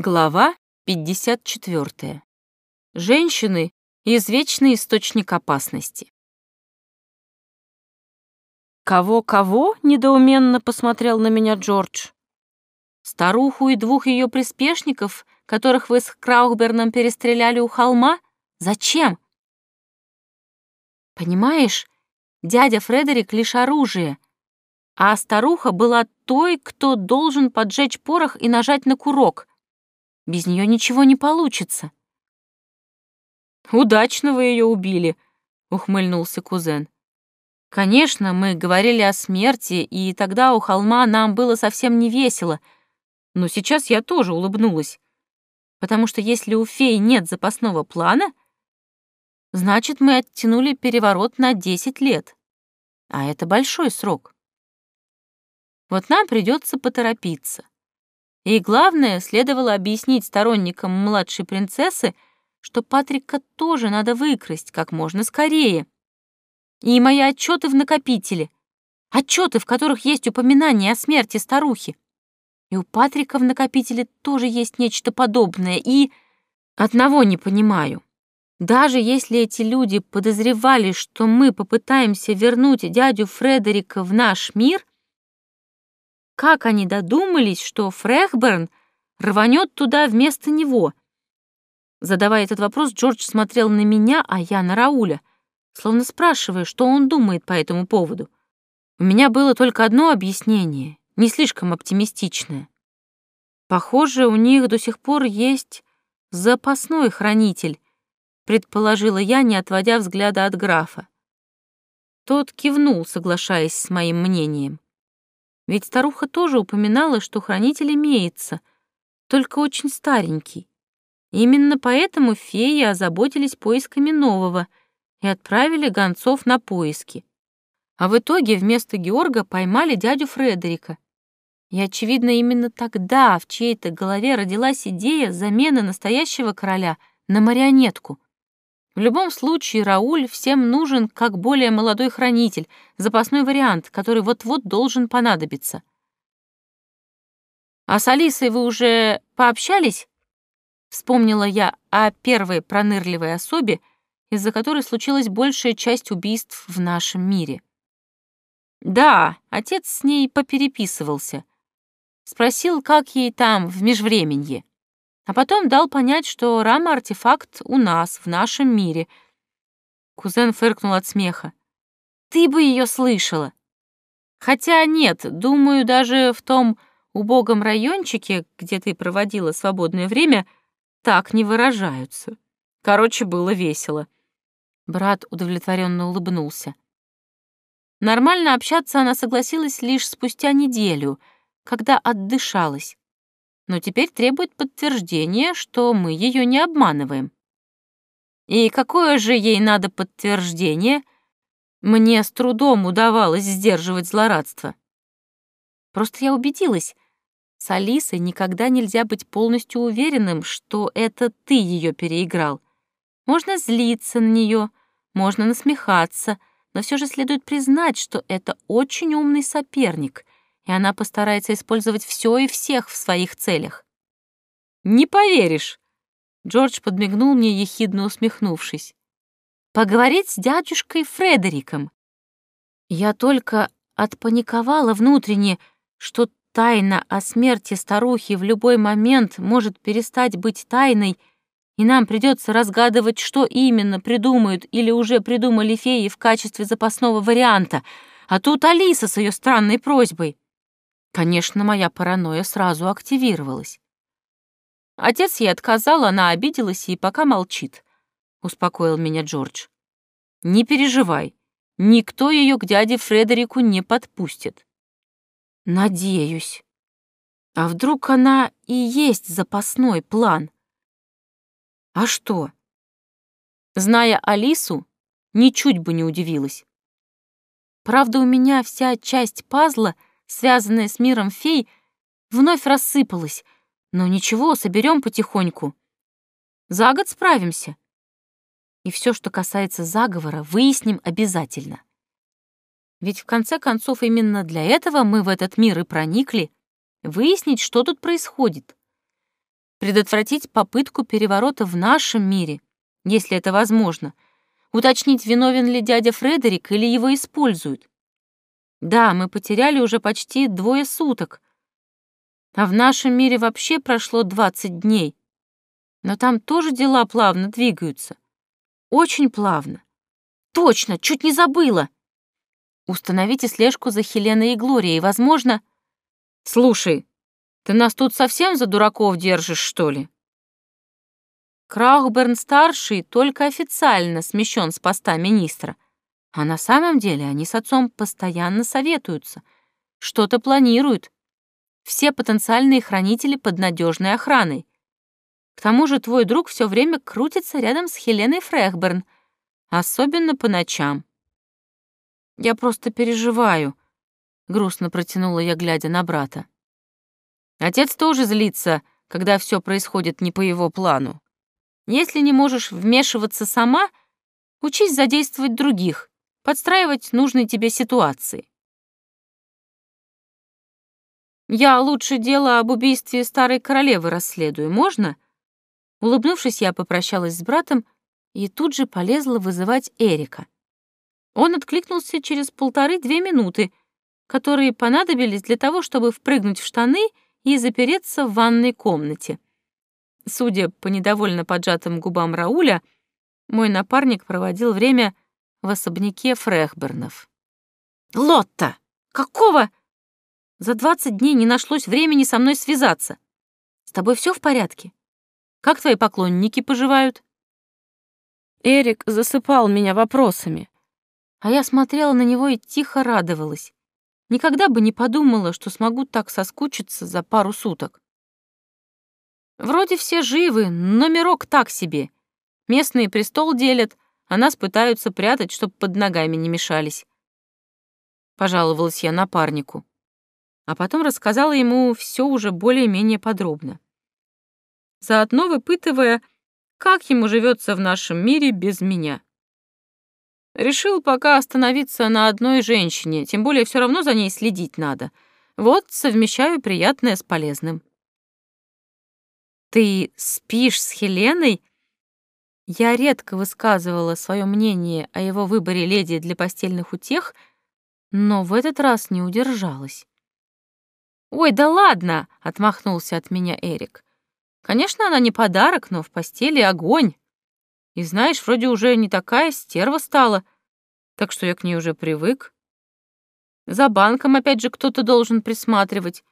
Глава 54. Женщины — извечный источник опасности. «Кого-кого?» — недоуменно посмотрел на меня Джордж. «Старуху и двух ее приспешников, которых вы с Краухберном перестреляли у холма? Зачем?» «Понимаешь, дядя Фредерик — лишь оружие, а старуха была той, кто должен поджечь порох и нажать на курок. Без нее ничего не получится. Удачно вы ее убили, ухмыльнулся кузен. Конечно, мы говорили о смерти, и тогда у холма нам было совсем не весело. Но сейчас я тоже улыбнулась. Потому что если у феи нет запасного плана, значит, мы оттянули переворот на 10 лет. А это большой срок. Вот нам придется поторопиться. И главное, следовало объяснить сторонникам младшей принцессы, что Патрика тоже надо выкрасть как можно скорее. И мои отчеты в накопителе. Отчеты, в которых есть упоминание о смерти старухи. И у Патрика в накопителе тоже есть нечто подобное. И одного не понимаю. Даже если эти люди подозревали, что мы попытаемся вернуть дядю Фредерика в наш мир, как они додумались, что Фрехберн рванет туда вместо него? Задавая этот вопрос, Джордж смотрел на меня, а я на Рауля, словно спрашивая, что он думает по этому поводу. У меня было только одно объяснение, не слишком оптимистичное. Похоже, у них до сих пор есть запасной хранитель, предположила я, не отводя взгляда от графа. Тот кивнул, соглашаясь с моим мнением. Ведь старуха тоже упоминала, что хранитель имеется, только очень старенький. Именно поэтому феи озаботились поисками нового и отправили гонцов на поиски. А в итоге вместо Георга поймали дядю Фредерика. И, очевидно, именно тогда в чьей-то голове родилась идея замены настоящего короля на марионетку — в любом случае, Рауль всем нужен как более молодой хранитель, запасной вариант, который вот-вот должен понадобиться. «А с Алисой вы уже пообщались?» Вспомнила я о первой пронырливой особе, из-за которой случилась большая часть убийств в нашем мире. Да, отец с ней попереписывался. Спросил, как ей там, в межвременье а потом дал понять, что рама-артефакт у нас, в нашем мире. Кузен фыркнул от смеха. «Ты бы ее слышала!» «Хотя нет, думаю, даже в том убогом райончике, где ты проводила свободное время, так не выражаются. Короче, было весело». Брат удовлетворенно улыбнулся. Нормально общаться она согласилась лишь спустя неделю, когда отдышалась но теперь требует подтверждения, что мы ее не обманываем. И какое же ей надо подтверждение? Мне с трудом удавалось сдерживать злорадство. Просто я убедилась, с Алисой никогда нельзя быть полностью уверенным, что это ты ее переиграл. Можно злиться на нее, можно насмехаться, но все же следует признать, что это очень умный соперник — и она постарается использовать все и всех в своих целях. «Не поверишь!» Джордж подмигнул мне, ехидно усмехнувшись. «Поговорить с дядюшкой Фредериком». Я только отпаниковала внутренне, что тайна о смерти старухи в любой момент может перестать быть тайной, и нам придется разгадывать, что именно придумают или уже придумали феи в качестве запасного варианта. А тут Алиса с ее странной просьбой. Конечно, моя паранойя сразу активировалась. Отец ей отказал, она обиделась и пока молчит, — успокоил меня Джордж. Не переживай, никто ее к дяде Фредерику не подпустит. Надеюсь. А вдруг она и есть запасной план? А что? Зная Алису, ничуть бы не удивилась. Правда, у меня вся часть пазла — связанная с миром фей, вновь рассыпалась. Но ничего, соберем потихоньку. За год справимся. И все, что касается заговора, выясним обязательно. Ведь в конце концов именно для этого мы в этот мир и проникли, выяснить, что тут происходит. предотвратить попытку переворота в нашем мире, если это возможно, уточнить, виновен ли дядя Фредерик или его используют. Да, мы потеряли уже почти двое суток, а в нашем мире вообще прошло 20 дней. Но там тоже дела плавно двигаются. Очень плавно. Точно, чуть не забыла. Установите слежку за Хеленой и Глорией, возможно... Слушай, ты нас тут совсем за дураков держишь, что ли? Краухберн-старший только официально смещен с поста министра, а на самом деле они с отцом постоянно советуются, что-то планируют. Все потенциальные хранители под надежной охраной. К тому же твой друг все время крутится рядом с Хеленой Фрехберн, особенно по ночам. Я просто переживаю, грустно протянула я, глядя на брата. Отец тоже злится, когда все происходит не по его плану. Если не можешь вмешиваться сама, учись задействовать других, подстраивать нужные тебе ситуации. Я лучше дело об убийстве старой королевы расследую, можно? Улыбнувшись, я попрощалась с братом и тут же полезла вызывать Эрика. Он откликнулся через полторы-две минуты, которые понадобились для того, чтобы впрыгнуть в штаны и запереться в ванной комнате. Судя по недовольно поджатым губам Рауля, мой напарник проводил время в особняке Фрехбернов. «Лотта! Какого?» За двадцать дней не нашлось времени со мной связаться. С тобой все в порядке? Как твои поклонники поживают?» Эрик засыпал меня вопросами, а я смотрела на него и тихо радовалась. Никогда бы не подумала, что смогу так соскучиться за пару суток. Вроде все живы, но мирок так себе. Местные престол делят, а нас пытаются прятать, чтоб под ногами не мешались. Пожаловалась я напарнику. А потом рассказала ему все уже более-менее подробно. Заодно выпытывая, как ему живется в нашем мире без меня. Решил пока остановиться на одной женщине, тем более все равно за ней следить надо. Вот совмещаю приятное с полезным. «Ты спишь с Хеленой?» Я редко высказывала свое мнение о его выборе леди для постельных утех, но в этот раз не удержалась. «Ой, да ладно!» — отмахнулся от меня Эрик. «Конечно, она не подарок, но в постели огонь. И знаешь, вроде уже не такая стерва стала, так что я к ней уже привык. За банком опять же кто-то должен присматривать.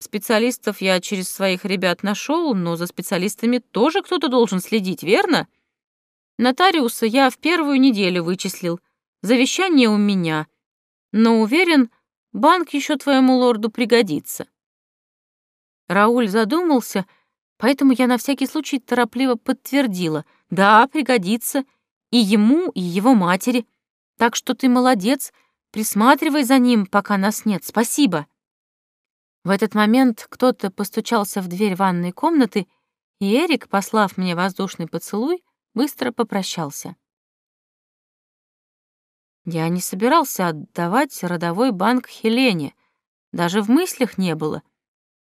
Специалистов я через своих ребят нашел, но за специалистами тоже кто-то должен следить, верно? Нотариуса я в первую неделю вычислил. Завещание у меня. Но уверен, банк еще твоему лорду пригодится. Рауль задумался, поэтому я на всякий случай торопливо подтвердила — да, пригодится. И ему, и его матери. Так что ты молодец. Присматривай за ним, пока нас нет. Спасибо. В этот момент кто-то постучался в дверь ванной комнаты, и Эрик, послав мне воздушный поцелуй, быстро попрощался. Я не собирался отдавать родовой банк Хелене, даже в мыслях не было,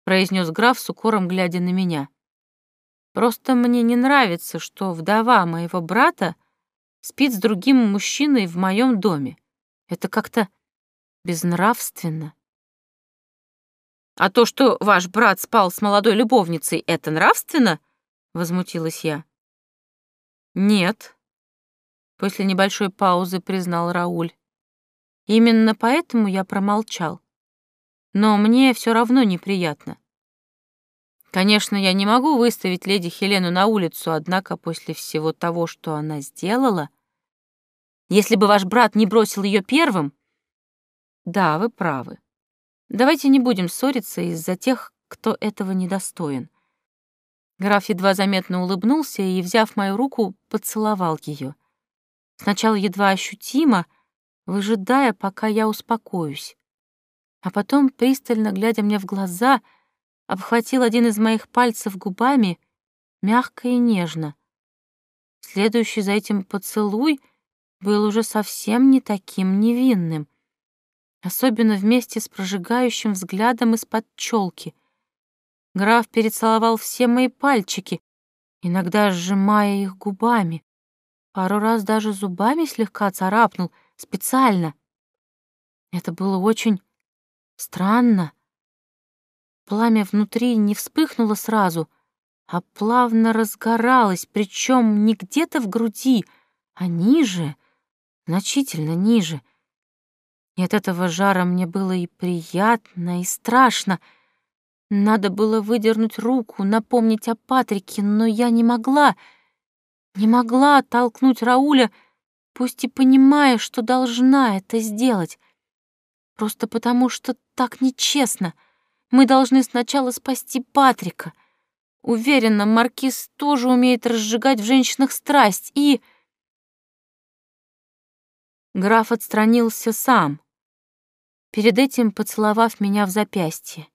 произнес граф с укором, глядя на меня. Просто мне не нравится, что вдова моего брата спит с другим мужчиной в моем доме. Это как-то безнравственно. А то, что ваш брат спал с молодой любовницей, это нравственно? Возмутилась я. Нет. После небольшой паузы признал Рауль. Именно поэтому я промолчал. Но мне все равно неприятно. Конечно, я не могу выставить леди Хелену на улицу, однако после всего того, что она сделала... Если бы ваш брат не бросил ее первым... Да, вы правы. Давайте не будем ссориться из-за тех, кто этого недостоин. Граф едва заметно улыбнулся и, взяв мою руку, поцеловал ее. Сначала едва ощутимо, выжидая, пока я успокоюсь. А потом, пристально глядя мне в глаза — обхватил один из моих пальцев губами, мягко и нежно. Следующий за этим поцелуй был уже совсем не таким невинным, особенно вместе с прожигающим взглядом из-под челки. Граф перецеловал все мои пальчики, иногда сжимая их губами. Пару раз даже зубами слегка царапнул, специально. Это было очень странно. Пламя внутри не вспыхнуло сразу, а плавно разгоралось, причем не где-то в груди, а ниже, значительно ниже. И от этого жара мне было и приятно, и страшно. Надо было выдернуть руку, напомнить о Патрике, но я не могла, не могла оттолкнуть Рауля, пусть и понимая, что должна это сделать. Просто потому, что так нечестно — мы должны сначала спасти Патрика. Уверена, Маркиз тоже умеет разжигать в женщинах страсть и... Граф отстранился сам, перед этим поцеловав меня в запястье.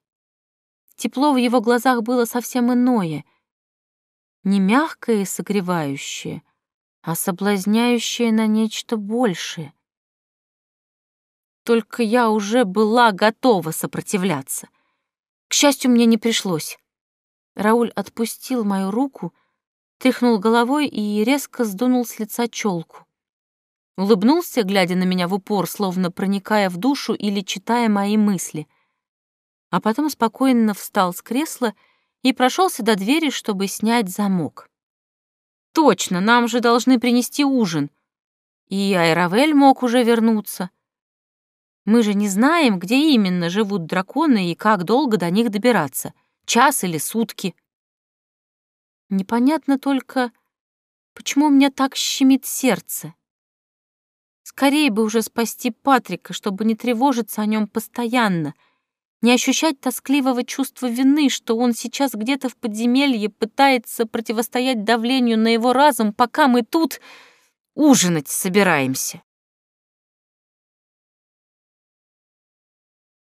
Тепло в его глазах было совсем иное, не мягкое и согревающее, а соблазняющее на нечто большее. Только я уже была готова сопротивляться — к счастью, мне не пришлось. Рауль отпустил мою руку, тряхнул головой и резко сдунул с лица челку. Улыбнулся, глядя на меня в упор, словно проникая в душу или читая мои мысли. А потом спокойно встал с кресла и прошелся до двери, чтобы снять замок. «Точно, нам же должны принести ужин. И Айравель мог уже вернуться. Мы же не знаем, где именно живут драконы и как долго до них добираться. Час или сутки. Непонятно только, почему у меня так щемит сердце. Скорее бы уже спасти Патрика, чтобы не тревожиться о нем постоянно, не ощущать тоскливого чувства вины, что он сейчас где-то в подземелье пытается противостоять давлению на его разум, пока мы тут ужинать собираемся.